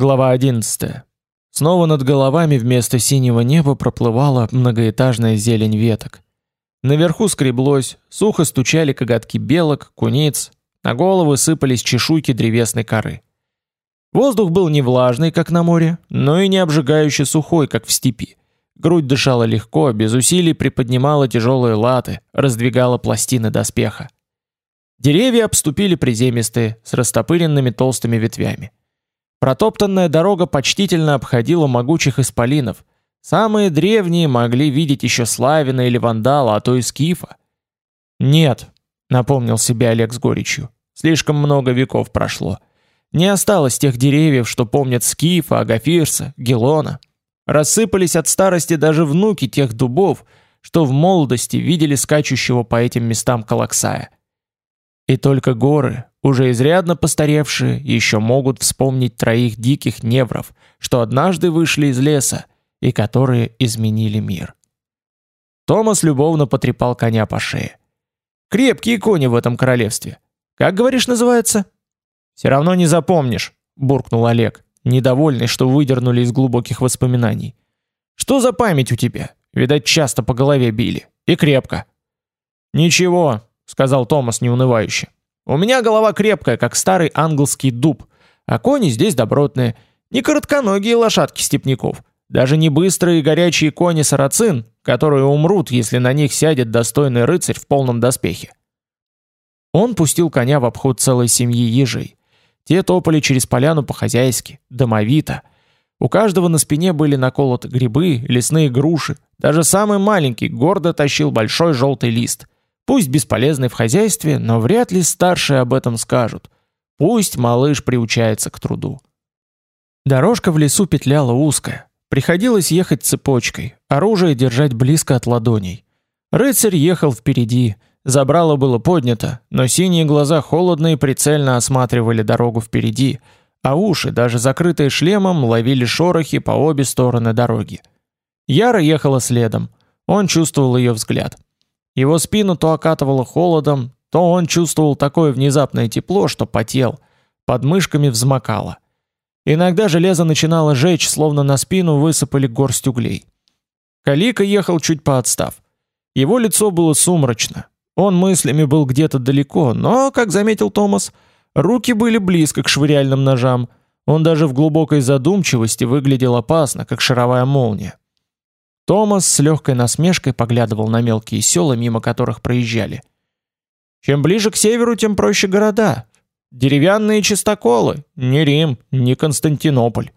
Глава 11. Снова над головами вместо синего неба проплывала многоэтажная зелень веток. Наверху скреблось, сухо стучали коготки белок, куниц, на головы сыпались чешуйки древесной коры. Воздух был не влажный, как на море, но и не обжигающе сухой, как в степи. Грудь дышала легко, без усилий приподнимала тяжелые латы, раздвигала пластины доспеха. Деревья обступили приземистые, с растопыренными толстыми ветвями. Протоптанная дорога почтительно обходила могучих исполинов. Самые древние могли видеть еще Славина или Вандала, а то и Скифа. Нет, напомнил себе Олег с горечью. Слишком много веков прошло. Не осталось тех деревьев, что помнят Скифа, Агафирса, Гелона. Рассыпались от старости даже внуки тех дубов, что в молодости видели скачущего по этим местам Калаксая. И только горы, уже изрядно постаревшие, еще могут вспомнить троих диких невров, что однажды вышли из леса и которые изменили мир. Томас любовно потрепал коня по шее. Крепкие кони в этом королевстве. Как говоришь, называется? Все равно не запомнишь, буркнул Олег недовольный, что выдернули из глубоких воспоминаний. Что за память у тебя? Видать, часто по голове били. И крепко. Ничего, сказал Томас неунывающе. У меня голова крепкая, как старый английский дуб, а кони здесь добротные, не коротконогие лошадки степняков, даже не быстрые и горячие кони сарацин, которые умрут, если на них сядет достойный рыцарь в полном доспехе. Он пустил коня в обход целой семьи ежей. Те топали через поляну по-хозяйски, домовито. У каждого на спине были наколоты грибы, лесные груши. Даже самый маленький гордо тащил большой желтый лист. Пусть бесполезный в хозяйстве, но вряд ли старшие об этом скажут. Пусть малыш приучается к труду. Дорожка в лесу петляла узкая. Приходилось ехать цепочкой, оружие держать близко от ладоней. Рыцарь ехал впереди, Забрало было поднято, но синие глаза холодно и прицельно осматривали дорогу впереди, а уши, даже закрытые шлемом, ловили шорохи по обе стороны дороги. Яра ехала следом. Он чувствовал ее взгляд. Его спину то окатывало холодом, то он чувствовал такое внезапное тепло, что потел, под мышками взмокало. Иногда железо начинало жечь, словно на спину высыпали горсть углей. Калика ехал чуть поотстав. Его лицо было сумрачно, он мыслями был где-то далеко, но, как заметил Томас, руки были близко к швыряльным ножам. Он даже в глубокой задумчивости выглядел опасно, как шаровая молния. Томас с легкой насмешкой поглядывал на мелкие села, мимо которых проезжали. Чем ближе к северу, тем проще города. Деревянные чистоколы, не Рим, не Константинополь.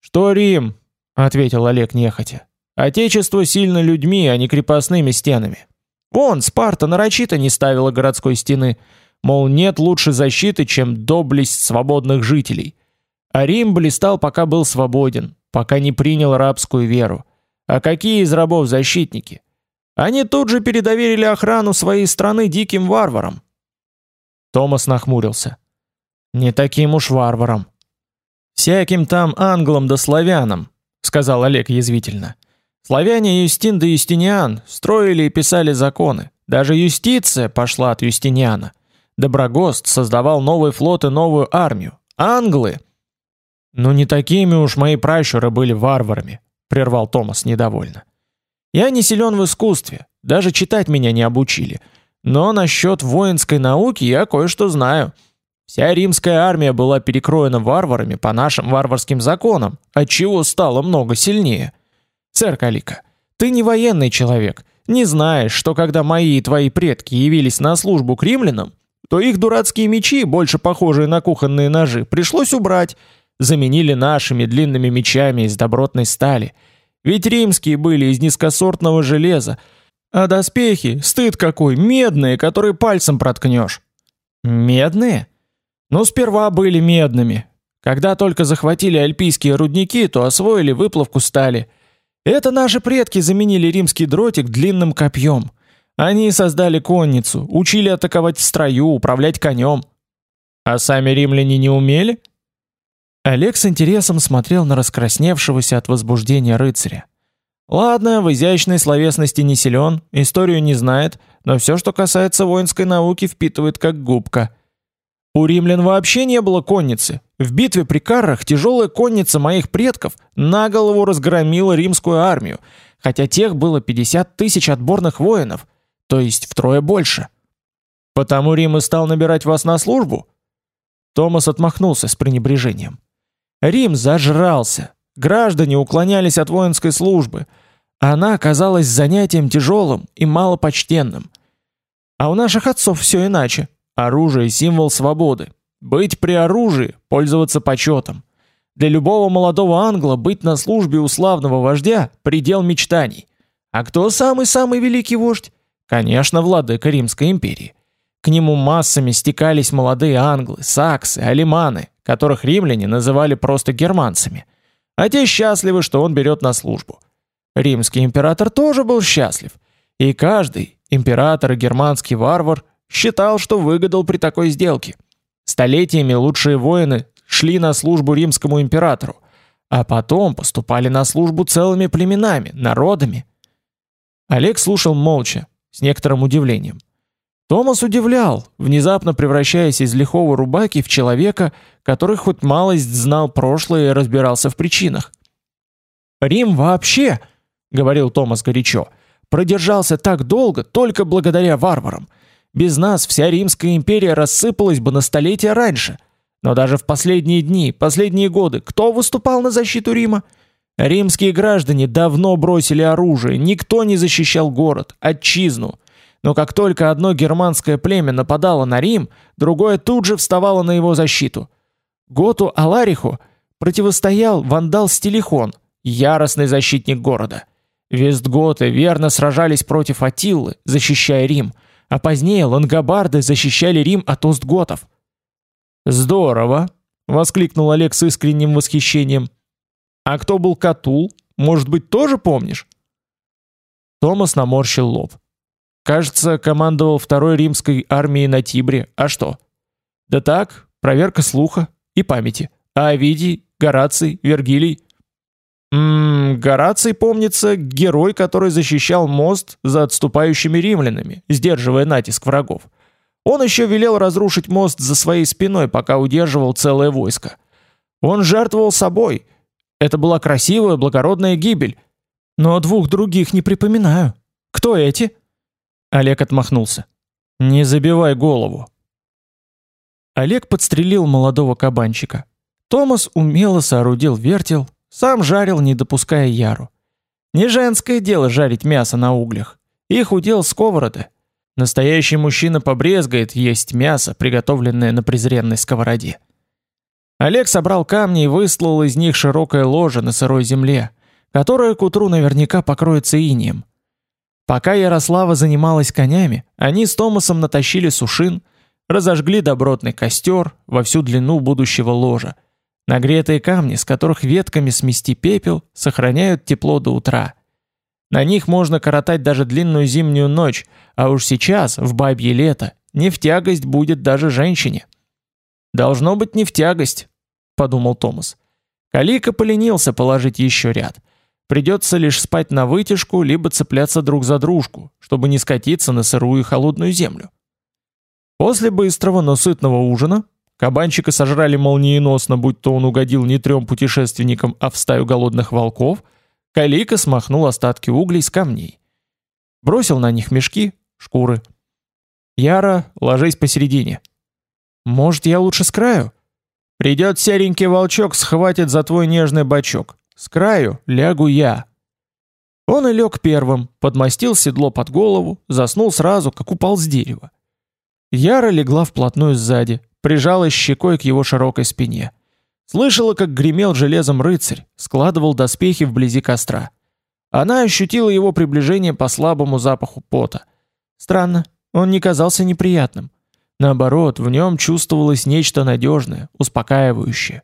Что Рим? ответил Олег нехотя. Отечество сильно людьми, а не крепостными стенами. Вон, Спарта нарочито не ставила городской стены, мол, нет лучше защиты, чем доблесть свободных жителей. А Рим блистал, пока был свободен, пока не принял рабскую веру. А какие из рабов защитники? Они тут же передоверили охрану своей страны диким варварам. Томас нахмурился. Не таким уж варварам. Всяким там англам да славянам, сказал Олег язвительно. Славяне Юстин да Юстиниан строили и писали законы. Даже юстиция пошла от Юстиниана. Доброгост создавал новый флот и новую армию. Англы... «Ну не такими уж мои пращуры были варварами», — прервал Томас недовольно. «Я не силен в искусстве, даже читать меня не обучили. Но насчет воинской науки я кое-что знаю. Вся римская армия была перекроена варварами по нашим варварским законам, отчего стало много сильнее. Сэр Калика, ты не военный человек, не знаешь, что когда мои и твои предки явились на службу к римлянам, то их дурацкие мечи, больше похожие на кухонные ножи, пришлось убрать, заменили нашими длинными мечами из добротной стали. Ведь римские были из низкосортного железа, а доспехи, стыд какой, медные, которые пальцем проткнешь. Медные? Ну, сперва были медными. Когда только захватили альпийские рудники, то освоили выплавку стали – это наши предки заменили римский дротик длинным копьем. Они создали конницу, учили атаковать в строю, управлять конем. А сами римляне не умели? Олег с интересом смотрел на раскрасневшегося от возбуждения рыцаря. Ладно, в изящной словесности не силен, историю не знает, но все, что касается воинской науки, впитывает как губка. У римлян вообще не было конницы, В битве при Каррах тяжелая конница моих предков на голову разгромила римскую армию, хотя тех было 50 тысяч отборных воинов, то есть втрое больше. Потому Рим и стал набирать вас на службу? Томас отмахнулся с пренебрежением. Рим зажрался. Граждане уклонялись от воинской службы. Она оказалась занятием тяжелым и малопочтенным. А у наших отцов все иначе. Оружие символ свободы. Быть при оружии, пользоваться почетом. Для любого молодого англа быть на службе у славного вождя предел мечтаний. А кто самый-самый великий вождь? Конечно, владыка Римской империи. К нему массами стекались молодые англы, саксы, алиманы, которых римляне называли просто германцами. А те счастливы, что он берет на службу. Римский император тоже был счастлив. И каждый, император и германский варвар, считал, что выгадал при такой сделке. Столетиями лучшие воины шли на службу римскому императору, а потом поступали на службу целыми племенами, народами. Олег слушал молча, с некоторым удивлением. Томас удивлял, внезапно превращаясь из лихого рубаки в человека, который хоть малость знал прошлое и разбирался в причинах. Рим вообще, говорил Томас горячо, продержался так долго только благодаря варварам. Без нас вся Римская империя рассыпалась бы на столетия раньше. Но даже в последние дни, последние годы, кто выступал на защиту Рима? Римские граждане давно бросили оружие, никто не защищал город, отчизну. Но как только одно германское племя нападало на Рим, другое тут же вставало на его защиту. Готу Алариху противостоял вандал Стилихон, яростный защитник города. Вестготы верно сражались против Атиллы, защищая Рим, а позднее лангобарды защищали Рим от остготов. «Здорово!» — воскликнул Олег с искренним восхищением. «А кто был Катул? Может быть, тоже помнишь?» Томас наморщил лоб. Кажется, командовал второй римской армией на Тибре. А что? Да так, проверка слуха и памяти. А Овидий, Гораций, Вергилий? Ммм, Гораций, помнится, герой, который защищал мост за отступающими римлянами, сдерживая натиск врагов. Он еще велел разрушить мост за своей спиной, пока удерживал целое войско. Он жертвовал собой. Это была красивая, благородная гибель. Но двух других не припоминаю. Кто эти? Олег отмахнулся. Не забивай голову. Олег подстрелил молодого кабанчика. Томас умело соорудил вертел, сам жарил, не допуская яру. Не женское дело жарить мясо на углях. Их удел сковороды. Настоящий мужчина побрезгает есть мясо, приготовленное на презренной сковороде. Олег собрал камни и выслал из них широкое ложе на сырой земле, которое к утру наверняка покроется инеем. Пока Ярослава занималась конями, они с Томасом натащили сушин, разожгли добротный костер во всю длину будущего ложа. Нагретые камни, с которых ветками смести пепел, сохраняют тепло до утра. На них можно коротать даже длинную зимнюю ночь, а уж сейчас, в бабье лето, не в тягость будет даже женщине. «Должно быть не в тягость», — подумал Томас. Калика поленился положить еще ряд — Придется лишь спать на вытяжку, либо цепляться друг за дружку, чтобы не скатиться на сырую и холодную землю. После быстрого, но сытного ужина кабанчика сожрали молниеносно, будь то он угодил не трем путешественникам, а в стаю голодных волков, Калика смахнул остатки углей с камней. Бросил на них мешки, шкуры. «Яра, ложись посередине». «Может, я лучше с краю?» «Придет серенький волчок, схватит за твой нежный бочок. С краю лягу я. Он и лег первым, подмастил седло под голову, заснул сразу, как упал с дерева. Яра легла вплотную сзади, прижалась щекой к его широкой спине. Слышала, как гремел железом рыцарь, складывал доспехи вблизи костра. Она ощутила его приближение по слабому запаху пота. Странно, он не казался неприятным. Наоборот, в нем чувствовалось нечто надежное, успокаивающее.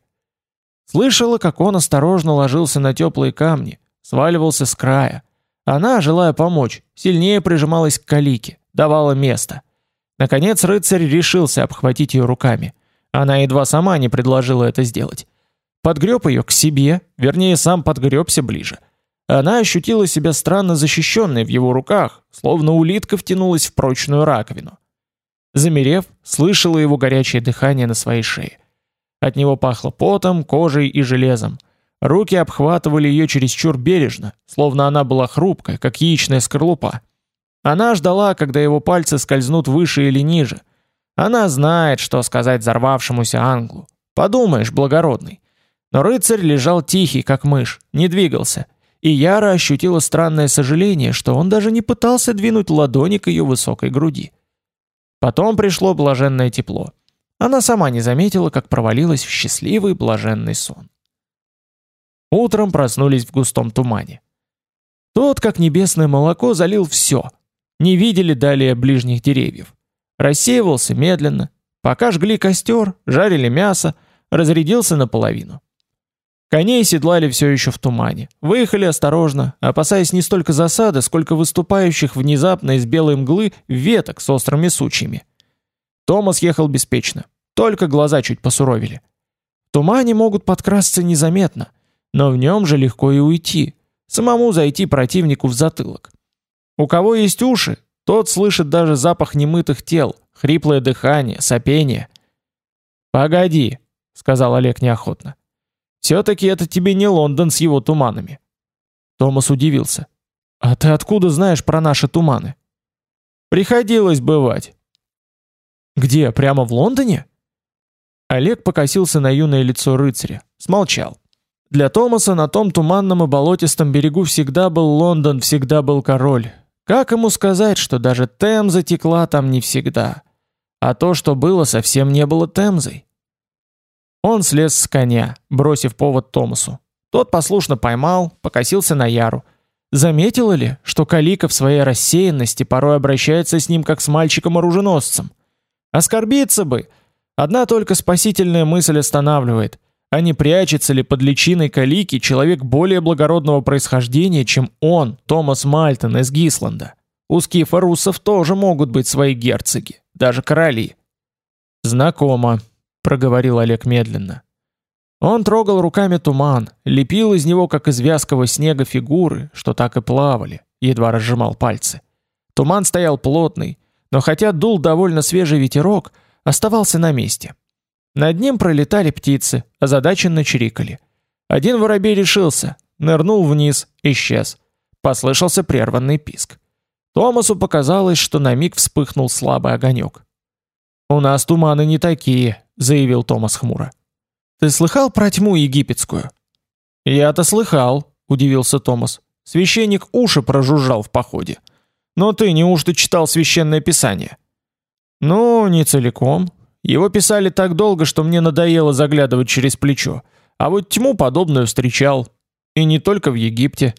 Слышала, как он осторожно ложился на теплые камни, сваливался с края. Она, желая помочь, сильнее прижималась к калике, давала место. Наконец рыцарь решился обхватить ее руками. Она едва сама не предложила это сделать. Подгреб ее к себе, вернее, сам подгребся ближе. Она ощутила себя странно защищенной в его руках, словно улитка втянулась в прочную раковину. Замерев, слышала его горячее дыхание на своей шее. От него пахло потом, кожей и железом. Руки обхватывали ее чересчур бережно, словно она была хрупкая, как яичная скорлупа. Она ждала, когда его пальцы скользнут выше или ниже. Она знает, что сказать взорвавшемуся англу. Подумаешь, благородный. Но рыцарь лежал тихий, как мышь, не двигался. И Яра ощутила странное сожаление, что он даже не пытался двинуть ладони к ее высокой груди. Потом пришло блаженное тепло. Она сама не заметила, как провалилась в счастливый блаженный сон. Утром проснулись в густом тумане. Тот, как небесное молоко, залил все. Не видели далее ближних деревьев. Рассеивался медленно. Пока жгли костер, жарили мясо, разрядился наполовину. Коней седлали все еще в тумане. Выехали осторожно, опасаясь не столько засады, сколько выступающих внезапно из белой мглы веток с острыми сучьями. Томас ехал беспечно, только глаза чуть посуровили. В тумане могут подкрасться незаметно, но в нем же легко и уйти, самому зайти противнику в затылок. У кого есть уши, тот слышит даже запах немытых тел, хриплое дыхание, сопение. «Погоди», — сказал Олег неохотно. Все-таки это тебе не Лондон с его туманами. Томас удивился. А ты откуда знаешь про наши туманы? Приходилось бывать. Где, прямо в Лондоне? Олег покосился на юное лицо рыцаря, смолчал. Для Томаса на том туманном и болотистом берегу всегда был Лондон, всегда был король. Как ему сказать, что даже Темза текла там не всегда? А то, что было, совсем не было Темзой. Он слез с коня, бросив повод Томасу. Тот послушно поймал, покосился на Яру. Заметила ли, что Калика в своей рассеянности порой обращается с ним как с мальчиком-оруженосцем? Оскорбиться бы. Одна только спасительная мысль останавливает. А не прячется ли под личиной Калики человек более благородного происхождения, чем он, Томас Мальтон из Гисланда? У скифа руссов тоже могут быть свои герцоги, даже короли. Знакомо, проговорил Олег медленно. Он трогал руками туман, лепил из него, как из вязкого снега, фигуры, что так и плавали, едва разжимал пальцы. Туман стоял плотный, но хотя дул довольно свежий ветерок, оставался на месте. Над ним пролетали птицы, озадаченно чирикали. Один воробей решился, нырнул вниз, исчез. Послышался прерванный писк. Томасу показалось, что на миг вспыхнул слабый огонек. «У нас туманы не такие», заявил Томас хмуро. Ты слыхал про тьму египетскую? Я-то слыхал, удивился Томас. Священник уши прожужжал в походе. Но ты неужто читал священное писание? Ну, не целиком. Его писали так долго, что мне надоело заглядывать через плечо. А вот тьму подобную встречал, и не только в Египте.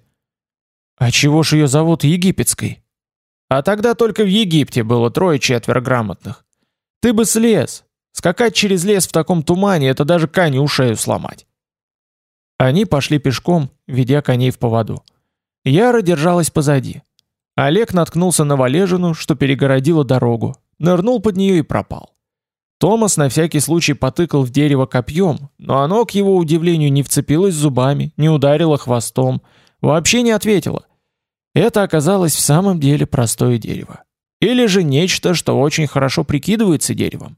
А чего ж ее зовут египетской? А тогда только в Египте было трое-четверо грамотных. Ты бы слез, Скакать через лес в таком тумане это даже коню шею сломать. Они пошли пешком, ведя коней в поводу. Яра держалась позади. Олег наткнулся на валежину, что перегородила дорогу, нырнул под нее и пропал. Томас на всякий случай потыкал в дерево копьем, но оно, к его удивлению, не вцепилось зубами, не ударило хвостом, вообще не ответило. Это оказалось в самом деле простое дерево. Или же нечто, что очень хорошо прикидывается деревом.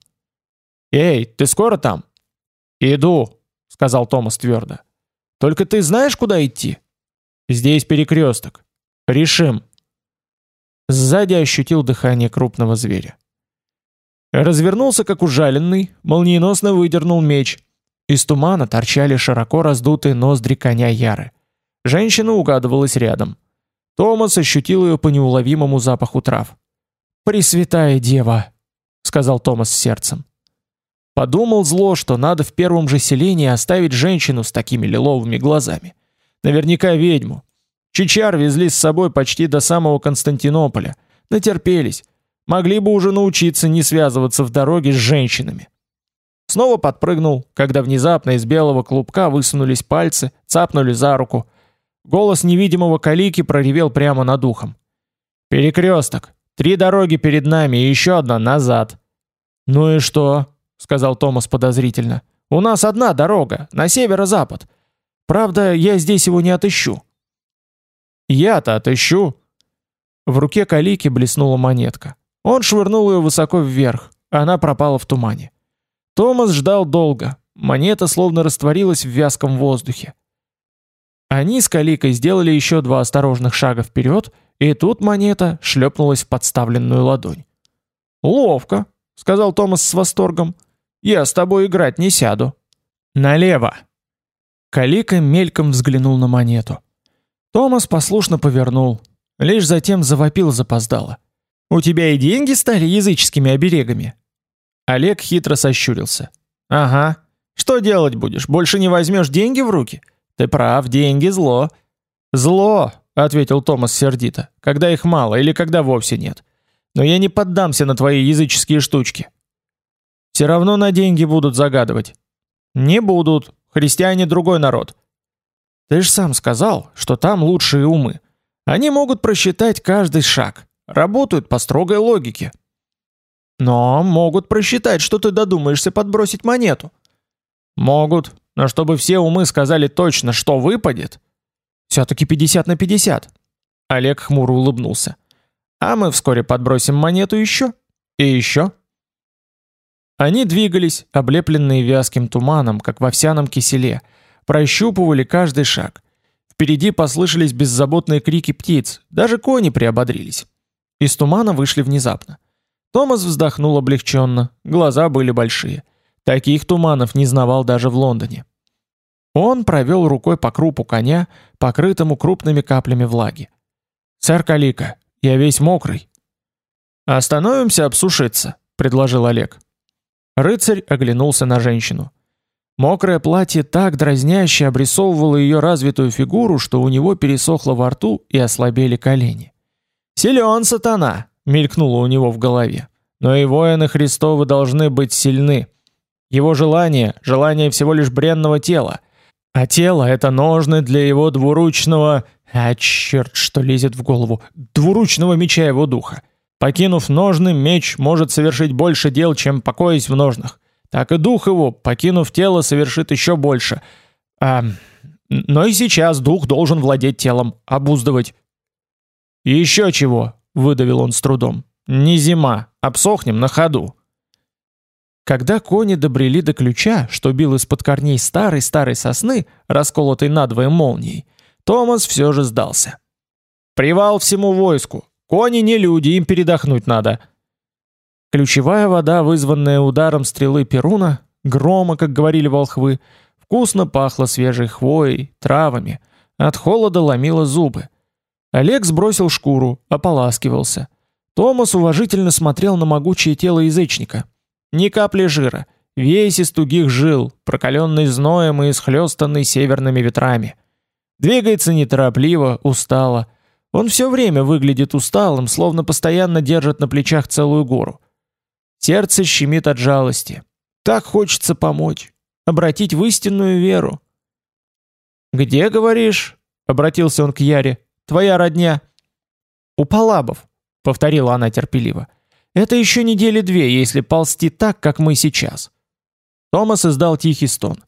«Эй, ты скоро там?» «Иду», — сказал Томас твердо. «Только ты знаешь, куда идти?» «Здесь перекресток. Решим». Сзади ощутил дыхание крупного зверя. Развернулся, как ужаленный, молниеносно выдернул меч. Из тумана торчали широко раздутые ноздри коня Яры. Женщина угадывалась рядом. Томас ощутил ее по неуловимому запаху трав. «Пресвятая дева!» — сказал Томас сердцем. Подумал зло, что надо в первом же селении оставить женщину с такими лиловыми глазами. Наверняка ведьму. Чичар везли с собой почти до самого Константинополя. Натерпелись. Могли бы уже научиться не связываться в дороге с женщинами. Снова подпрыгнул, когда внезапно из белого клубка высунулись пальцы, цапнули за руку. Голос невидимого калики проревел прямо над ухом. «Перекресток! Три дороги перед нами и еще одна назад!» «Ну и что?» сказал Томас подозрительно. У нас одна дорога, на северо-запад. Правда, я здесь его не отыщу. Я-то отыщу. В руке Калики блеснула монетка. Он швырнул ее высоко вверх. Она пропала в тумане. Томас ждал долго. монета словно растворилась в вязком воздухе. Они с Каликой сделали еще два осторожных шага вперед, и тут монета шлепнулась в подставленную ладонь. «Ловко», — сказал Томас с восторгом. «Я с тобой играть не сяду». «Налево!» Калика мельком взглянул на монету. Томас послушно повернул, лишь затем завопил запоздало. «У тебя и деньги стали языческими оберегами?» Олег хитро сощурился. «Ага. Что делать будешь? Больше не возьмешь деньги в руки? Ты прав, деньги зло». «Зло», — ответил Томас сердито, — «когда их мало или когда вовсе нет. Но я не поддамся на твои языческие штучки». «Все равно на деньги будут загадывать». «Не будут. Христиане другой народ». «Ты же сам сказал, что там лучшие умы. Они могут просчитать каждый шаг, работают по строгой логике». «Но могут просчитать, что ты додумаешься подбросить монету». «Могут, но чтобы все умы сказали точно, что выпадет...» «Все-таки 50 на 50». Олег хмуро улыбнулся. А мы вскоре подбросим монету еще и еще. Они двигались, облепленные вязким туманом, как в овсяном киселе, прощупывали каждый шаг. Впереди послышались беззаботные крики птиц, даже кони приободрились. Из тумана вышли внезапно. Томас вздохнул облегченно, глаза были большие. Таких туманов не знавал даже в Лондоне. Он провел рукой по крупу коня, покрытому крупными каплями влаги. «Сэр Калика, я весь мокрый. Остановимся обсушиться, предложил Олег. Рыцарь оглянулся на женщину. Мокрое платье так дразняще обрисовывало ее развитую фигуру, что у него пересохло во рту и ослабели колени. «Силен сатана!» — мелькнуло у него в голове. «Но и воины Христовы должны быть сильны. Его желание — желание всего лишь бренного тела, а тело — это ножны для его двуручного... А черт, что лезет в голову. Двуручного меча его духа. Покинув ножны, меч может совершить больше дел, чем покоясь в ножнах. Так и дух его, покинув тело, совершит еще больше. А, но и сейчас дух должен владеть телом, обуздывать. еще чего, выдавил он с трудом. Не зима, обсохнем на ходу. Когда кони добрели до ключа, что бил из-под корней старой-старой сосны, расколотой надвое молнией, Томас все же сдался. «Привал всему войску! Кони не люди, им передохнуть надо!» Ключевая вода, вызванная ударом стрелы Перуна, грома, как говорили волхвы, вкусно пахла свежей хвоей, травами, от холода ломило зубы. Олег сбросил шкуру, ополаскивался. Томас уважительно смотрел на могучее тело язычника. Ни капли жира, весь из тугих жил, прокаленный зноем и исхлестанный северными ветрами. Двигается неторопливо, устало. Он все время выглядит усталым, словно постоянно держит на плечах целую гору. Сердце щемит от жалости. Так хочется помочь, обратить в истинную веру. «Где, говоришь?» — обратился он к Яре. «Твоя родня?» «У Палабов», — повторила она терпеливо. «Это еще недели две, если ползти так, как мы сейчас». Томас издал тихий стон.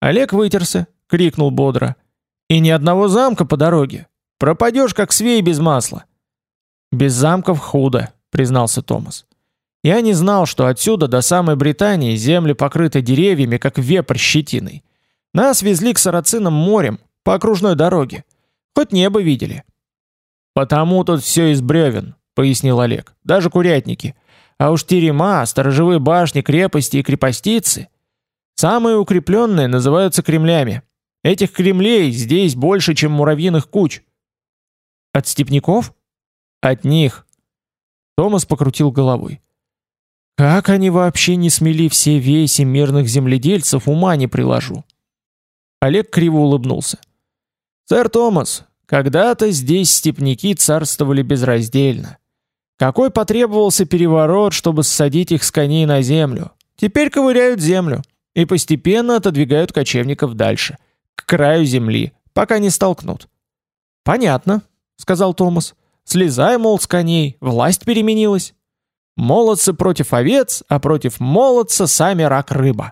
Олег вытерся, крикнул бодро. И ни одного замка по дороге. Пропадешь, как свей без масла. Без замков худо, признался Томас. Я не знал, что отсюда до самой Британии земли покрыты деревьями, как вепрь щетиной. Нас везли к Сарацинам морем, по окружной дороге. Хоть небо видели. Потому тут все из бревен, пояснил Олег. Даже курятники. А уж терема, сторожевые башни, крепости и крепостицы. Самые укрепленные называются кремлями. Этих кремлей здесь больше, чем муравьиных куч. От степняков? От них. Томас покрутил головой. Как они вообще не смели все веси мирных земледельцев, ума не приложу. Олег криво улыбнулся. Сэр Томас, когда-то здесь степняки царствовали безраздельно. Какой потребовался переворот, чтобы ссадить их с коней на землю? Теперь ковыряют землю и постепенно отодвигают кочевников дальше к краю земли, пока не столкнут. Понятно, сказал Томас. Слезай, мол, с коней, власть переменилась. Молодцы против овец, а против молодца сами рак рыба.